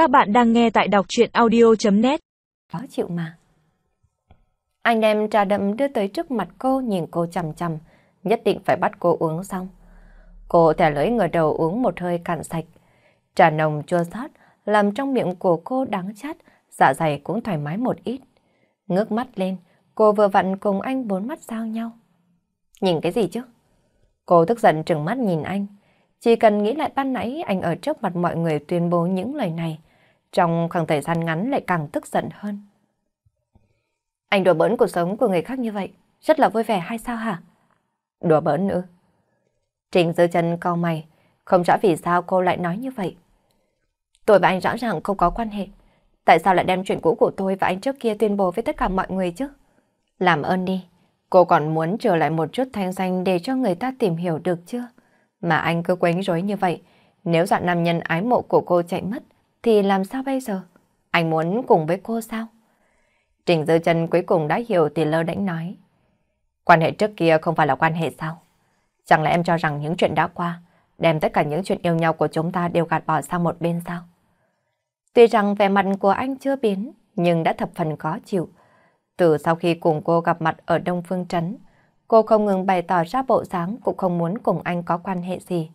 Các bạn đang nghe tại đọc chuyện audio.net Khó chịu mà. Anh đem trà đậm đưa tới trước mặt cô nhìn cô chầm chầm, nhất định phải bắt cô uống xong. Cô thẻ lưỡi ngửa đầu uống một hơi cạn sạch. Trà nồng chua xót làm trong miệng của cô đắng chát, dạ dày cũng thoải mái một ít. Ngước mắt lên, cô vừa vặn cùng anh bốn mắt giao nhau. Nhìn cái gì chứ? Cô tức giận trừng mắt nhìn anh. Chỉ cần nghĩ lại ban nãy anh ở trước mặt mọi người tuyên bố những lời này, trong khoảng thời gian ngắn lại càng tức giận hơn. Anh đùa bỡn cuộc sống của người khác như vậy, rất là vui vẻ hay sao hả? Đùa bỡn nữa. Trình dư chân cau mày, không rõ vì sao cô lại nói như vậy. Tôi và anh rõ ràng không có quan hệ. Tại sao lại đem chuyện cũ của tôi và anh trước kia tuyên bố với tất cả mọi người chứ? Làm ơn đi, cô còn muốn trở lại một chút thanh danh để cho người ta tìm hiểu được chưa? Mà anh cứ quấy rối như vậy, nếu dạng nam nhân ái mộ của cô chạy mất, thì làm sao bây giờ? Anh muốn cùng với cô sao? Trình Dư chân cuối cùng đã hiểu thì lơ đánh nói. Quan hệ trước kia không phải là quan hệ sao? Chẳng lẽ em cho rằng những chuyện đã qua, đem tất cả những chuyện yêu nhau của chúng ta đều gạt bỏ sang một bên sao? Tuy rằng vẻ mặt của anh chưa biến, nhưng đã thập phần khó chịu. Từ sau khi cùng cô gặp mặt ở Đông Phương Trấn, cô không ngừng bày tỏ ra bộ dáng cũng không muốn cùng anh có quan hệ gì.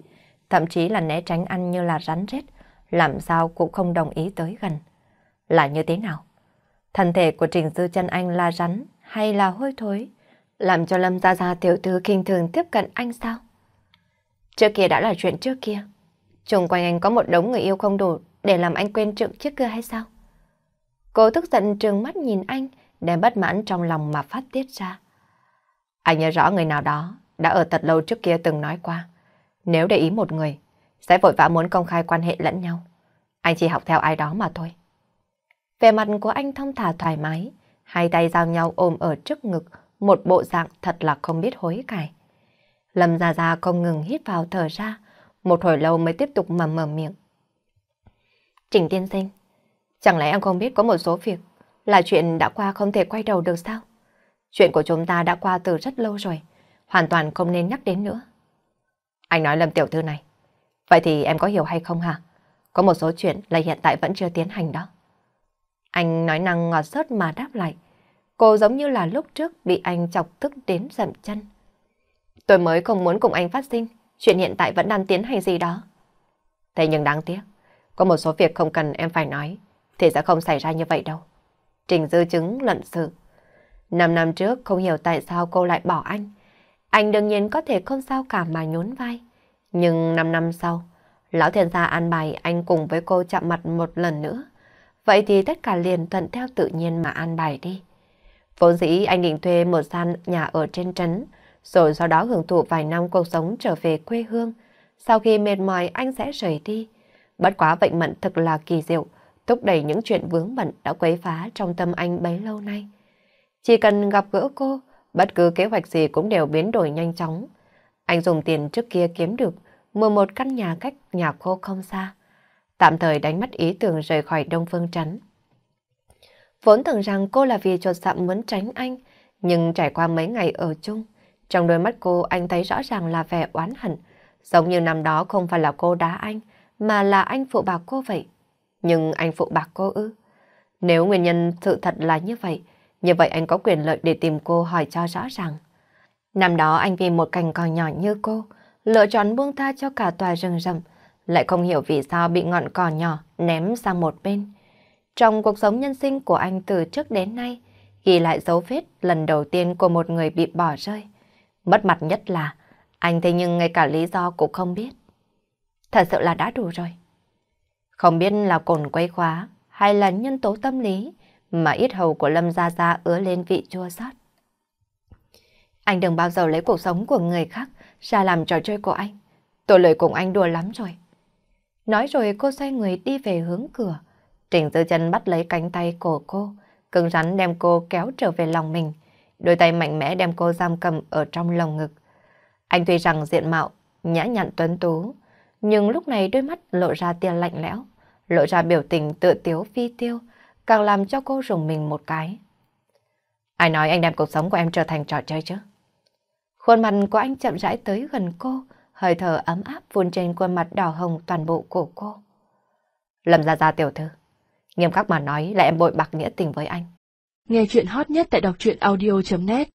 Thậm chí là né tránh anh như là rắn rết, làm sao cũng không đồng ý tới gần. Là như thế nào? Thân thể của Trình Dư chân Anh là rắn hay là hôi thối? Làm cho Lâm Gia Gia tiểu thư kinh thường tiếp cận anh sao? Trước kia đã là chuyện trước kia. Trung quanh anh có một đống người yêu không đủ để làm anh quên trượng trước kia hay sao? Cô tức giận trừng mắt nhìn anh, đem bất mãn trong lòng mà phát tiết ra. Anh nhớ rõ người nào đó đã ở thật lâu trước kia từng nói qua. Nếu để ý một người, sẽ vội vã muốn công khai quan hệ lẫn nhau. Anh chỉ học theo ai đó mà thôi. Về mặt của anh thông thả thoải mái, hai tay giao nhau ôm ở trước ngực, một bộ dạng thật là không biết hối cải. Lâm Gia Gia không ngừng hít vào thở ra, một hồi lâu mới tiếp tục mà mở miệng. Trình tiên sinh, chẳng lẽ em không biết có một số việc là chuyện đã qua không thể quay đầu được sao? Chuyện của chúng ta đã qua từ rất lâu rồi, hoàn toàn không nên nhắc đến nữa. Anh nói Lâm tiểu thư này, vậy thì em có hiểu hay không hả? Có một số chuyện là hiện tại vẫn chưa tiến hành đó. Anh nói năng ngọt sớt mà đáp lại. Cô giống như là lúc trước bị anh chọc tức đến dậm chân. Tôi mới không muốn cùng anh phát sinh, chuyện hiện tại vẫn đang tiến hành gì đó. Thế nhưng đáng tiếc, có một số việc không cần em phải nói, thì sẽ không xảy ra như vậy đâu. Trình dư chứng lận sự. Năm năm trước không hiểu tại sao cô lại bỏ anh. Anh đương nhiên có thể không sao cả mà nhún vai. Nhưng năm năm sau, Lão Thiên gia an bài anh cùng với cô chạm mặt một lần nữa. Vậy thì tất cả liền thuận theo tự nhiên mà an bài đi. Vốn dĩ anh định thuê một gian nhà ở trên trấn, rồi sau đó hưởng thụ vài năm cuộc sống trở về quê hương. Sau khi mệt mỏi anh sẽ rời đi. Bất quá vận mệnh thật là kỳ diệu, thúc đẩy những chuyện vướng bận đã quấy phá trong tâm anh bấy lâu nay. Chỉ cần gặp gỡ cô, bất cứ kế hoạch gì cũng đều biến đổi nhanh chóng. Anh dùng tiền trước kia kiếm được, mua một căn nhà cách nhà cô không xa. Tạm thời đánh mất ý tưởng rời khỏi Đông Phương Trấn. Vốn tưởng rằng cô là vì chuột sạm muốn tránh anh, nhưng trải qua mấy ngày ở chung, trong đôi mắt cô anh thấy rõ ràng là vẻ oán hận, giống như năm đó không phải là cô đá anh, mà là anh phụ bạc cô vậy. Nhưng anh phụ bạc cô ư? Nếu nguyên nhân sự thật là như vậy, như vậy anh có quyền lợi để tìm cô hỏi cho rõ ràng. Năm đó anh vì một cành cò nhỏ như cô, lựa chọn buông tha cho cả tòa rừng rậm, lại không hiểu vì sao bị ngọn cỏ nhỏ ném sang một bên. Trong cuộc sống nhân sinh của anh từ trước đến nay, ghi lại dấu vết lần đầu tiên của một người bị bỏ rơi. Mất mặt nhất là, anh thế nhưng ngay cả lý do cũng không biết. Thật sự là đã đủ rồi. Không biết là cồn quấy khóa hay là nhân tố tâm lý mà ít hầu của Lâm Gia Gia ứa lên vị chua xót. Anh đừng bao giờ lấy cuộc sống của người khác ra làm trò chơi của anh. Tôi lời cùng anh đùa lắm rồi. Nói rồi cô xoay người đi về hướng cửa. Trình Tư chân bắt lấy cánh tay cổ cô, cứng rắn đem cô kéo trở về lòng mình. Đôi tay mạnh mẽ đem cô giam cầm ở trong lồng ngực. Anh tuy rằng diện mạo, nhã nhặn tuấn tú, nhưng lúc này đôi mắt lộ ra tia lạnh lẽo, lộ ra biểu tình tự tiếu phi tiêu, càng làm cho cô rùng mình một cái. Ai nói anh đem cuộc sống của em trở thành trò chơi chứ? Khuôn mặt của anh chậm rãi tới gần cô, hơi thở ấm áp vun trên khuôn mặt đỏ hồng toàn bộ của cô. Lâm Gia Gia tiểu thư. Nghiêm khắc mà nói là em bội bạc nghĩa tình với anh. Nghe chuyện hot nhất tại đọc truyện audio.net